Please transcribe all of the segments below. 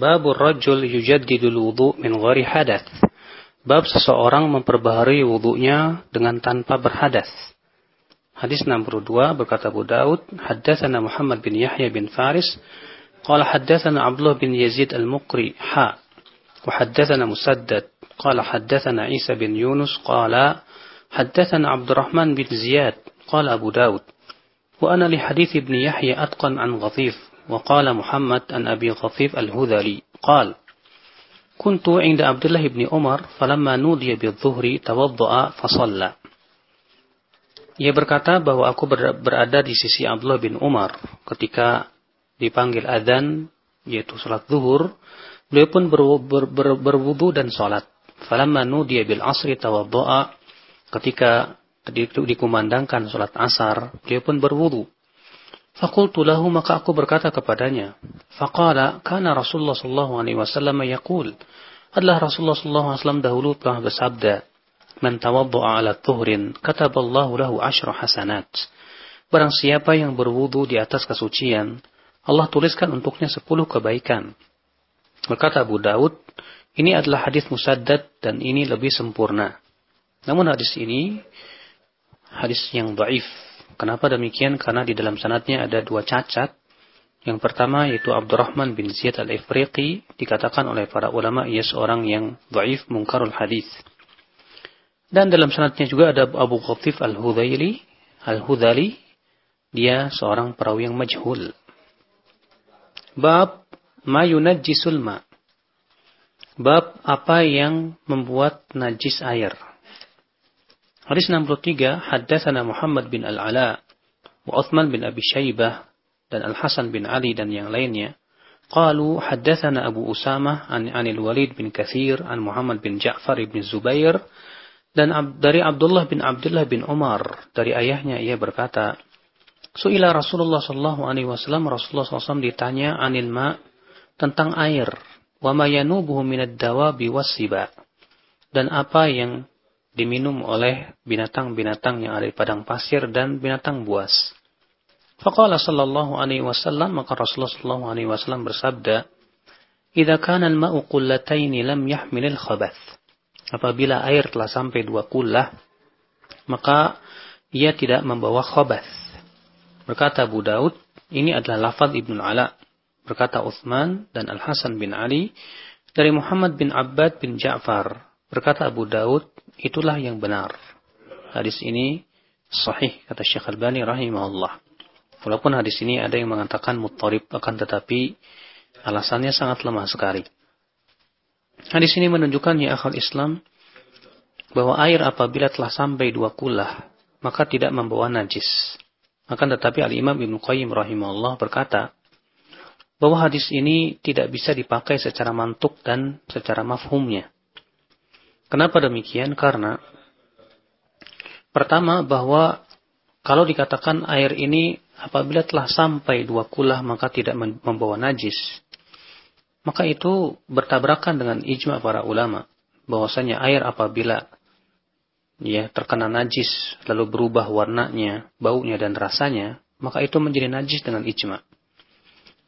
Babur rajul yujaddidul wudu min ghairi hadath. Bab seseorang memperbaharui wudunya dengan tanpa berhadas. Hadis 62 berkata Abu Daud, Haddathana Muhammad bin Yahya bin Faris, Qala haddathana Abdullah bin Yazid al-Muqri, ha. Wa haddathana Musaddad, Qala haddathana Isa bin Yunus, Qala haddathana Abdurrahman bin Ziyad, Qala Abu Daud. Wa li hadith ibn Yahya atqan an ghafif, وقال محمد عن أبي غطيف الهذلي قال كنت عند عبد الله بن عمر فلما نودي بالظهر توضأ فصلى Ia berkata bahwa aku berada di sisi Abdullah bin Umar ketika dipanggil adzan yaitu salat zuhur, beliau pun ber, ber, ber, berwudu dan salat. Falamma nudiya bil asri tawadda'a ketika dikumandangkan salat asar, beliau pun berwudu. Fakultu lahu maka aku berkata kepadanya. Faqala kana Rasulullah sallallahu alaihi wasallam yaqul adalah Rasulullah sallallahu alaihi wasallam dahulu telah bersabda Man tawaddu'a ala tuhrin kataballahu lahu asyra hasanat. Barang siapa yang berwudu di atas kesucian, Allah tuliskan untuknya sepuluh kebaikan. Berkata Abu Daud, ini adalah hadis musaddad dan ini lebih sempurna. Namun hadis ini hadis yang dhaif. Kenapa demikian? Karena di dalam sanatnya ada dua cacat. Yang pertama yaitu Abdurrahman bin Ziyad al-Ifriqi dikatakan oleh para ulama ia seorang yang dhaif mungkarul hadis. Dan dalam sanatnya juga ada Abu Khatif Al-Hudhaili, Al-Hudhali, dia seorang perawi yang majhul. Bab ma yunajjisul ma. Bab apa yang membuat najis air. Hadis 63, Haddathana Muhammad bin Al-Ala, wa Uthman bin Abi Shaybah dan Al-Hasan bin Ali dan yang lainnya. Qalu haddathana Abu Usamah an, anil Walid bin Kathir, an Muhammad bin Ja'far ibn Zubair, dan ab, dari Abdullah bin Abdullah bin Umar, dari ayahnya ia berkata, Su'ila Rasulullah sallallahu alaihi wasallam, Rasulullah SAW ditanya anil ma tentang air, wa ma yanubuhu minad dawabi wasiba. Dan apa yang diminum oleh binatang-binatang yang ada di padang pasir dan binatang buas. Faqala sallallahu alaihi wasallam maka Rasulullah sallallahu alaihi wasallam bersabda, "Idza kana al-ma'u qullatayn lam yahmilil khabath." apabila air telah sampai dua kullah, maka ia tidak membawa khobath. Berkata Abu Daud, ini adalah lafaz Ibnu Ala. Berkata Uthman dan Al-Hasan bin Ali dari Muhammad bin Abbad bin Ja'far. Berkata Abu Daud, itulah yang benar. Hadis ini sahih kata Syekh Al-Bani rahimahullah. Walaupun hadis ini ada yang mengatakan muttarib akan tetapi alasannya sangat lemah sekali. Hadis ini menunjukkan ya akal Islam bahwa air apabila telah sampai dua kulah maka tidak membawa najis. Akan tetapi Al-Imam Ibn Qayyim rahimahullah berkata bahwa hadis ini tidak bisa dipakai secara mantuk dan secara mafhumnya. Kenapa demikian? Karena pertama bahwa kalau dikatakan air ini apabila telah sampai dua kulah maka tidak membawa najis maka itu bertabrakan dengan ijma para ulama bahwasanya air apabila ya terkena najis lalu berubah warnanya, baunya dan rasanya, maka itu menjadi najis dengan ijma.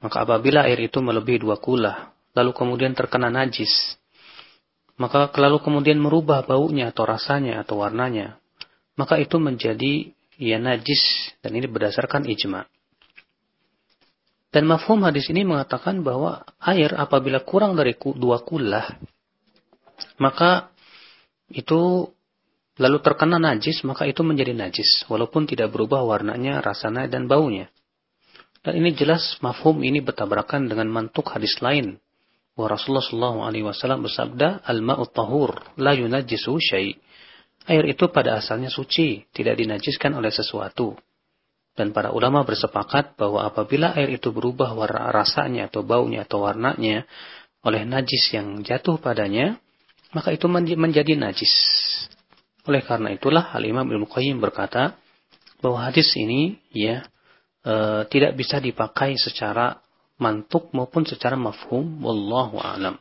Maka apabila air itu melebihi dua kula, lalu kemudian terkena najis, maka lalu kemudian merubah baunya atau rasanya atau warnanya, maka itu menjadi ya najis dan ini berdasarkan ijma. Dan mafhum hadis ini mengatakan bahwa air apabila kurang dari dua kullah, maka itu lalu terkena najis, maka itu menjadi najis. Walaupun tidak berubah warnanya, rasanya, dan baunya. Dan ini jelas mafhum ini bertabrakan dengan mantuk hadis lain. Bahwa Rasulullah SAW bersabda, Al-ma'u tahur, la yunajisu syai' Air itu pada asalnya suci, tidak dinajiskan oleh sesuatu. Dan para ulama bersepakat bahwa apabila air itu berubah warna rasanya atau baunya atau warnanya oleh najis yang jatuh padanya, maka itu menjadi najis. Oleh karena itulah Al Imam Ibnu Qayyim berkata bahwa hadis ini ya e, tidak bisa dipakai secara mantuk maupun secara mafhum wallahu alam.